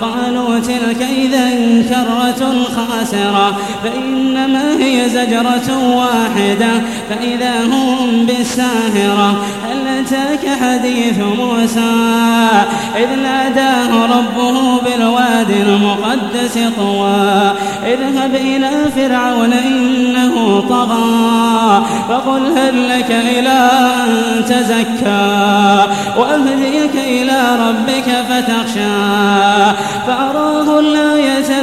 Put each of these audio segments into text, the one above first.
قالوا تلك إذا كرة خاسرة فإنما هي زجرة واحدة فإذا هم بالساهرة هل أتاك حديث موسى؟ إذ ناداه ربه بالوادي المقدس طوى اذهب إلى فرعون إنه طغى فقل هل لك إلى أن تزكى؟ وأهديك إلى ربك فتخشى فأراه الآية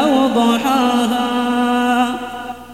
أو ضحاها